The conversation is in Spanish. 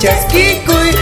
chasquico y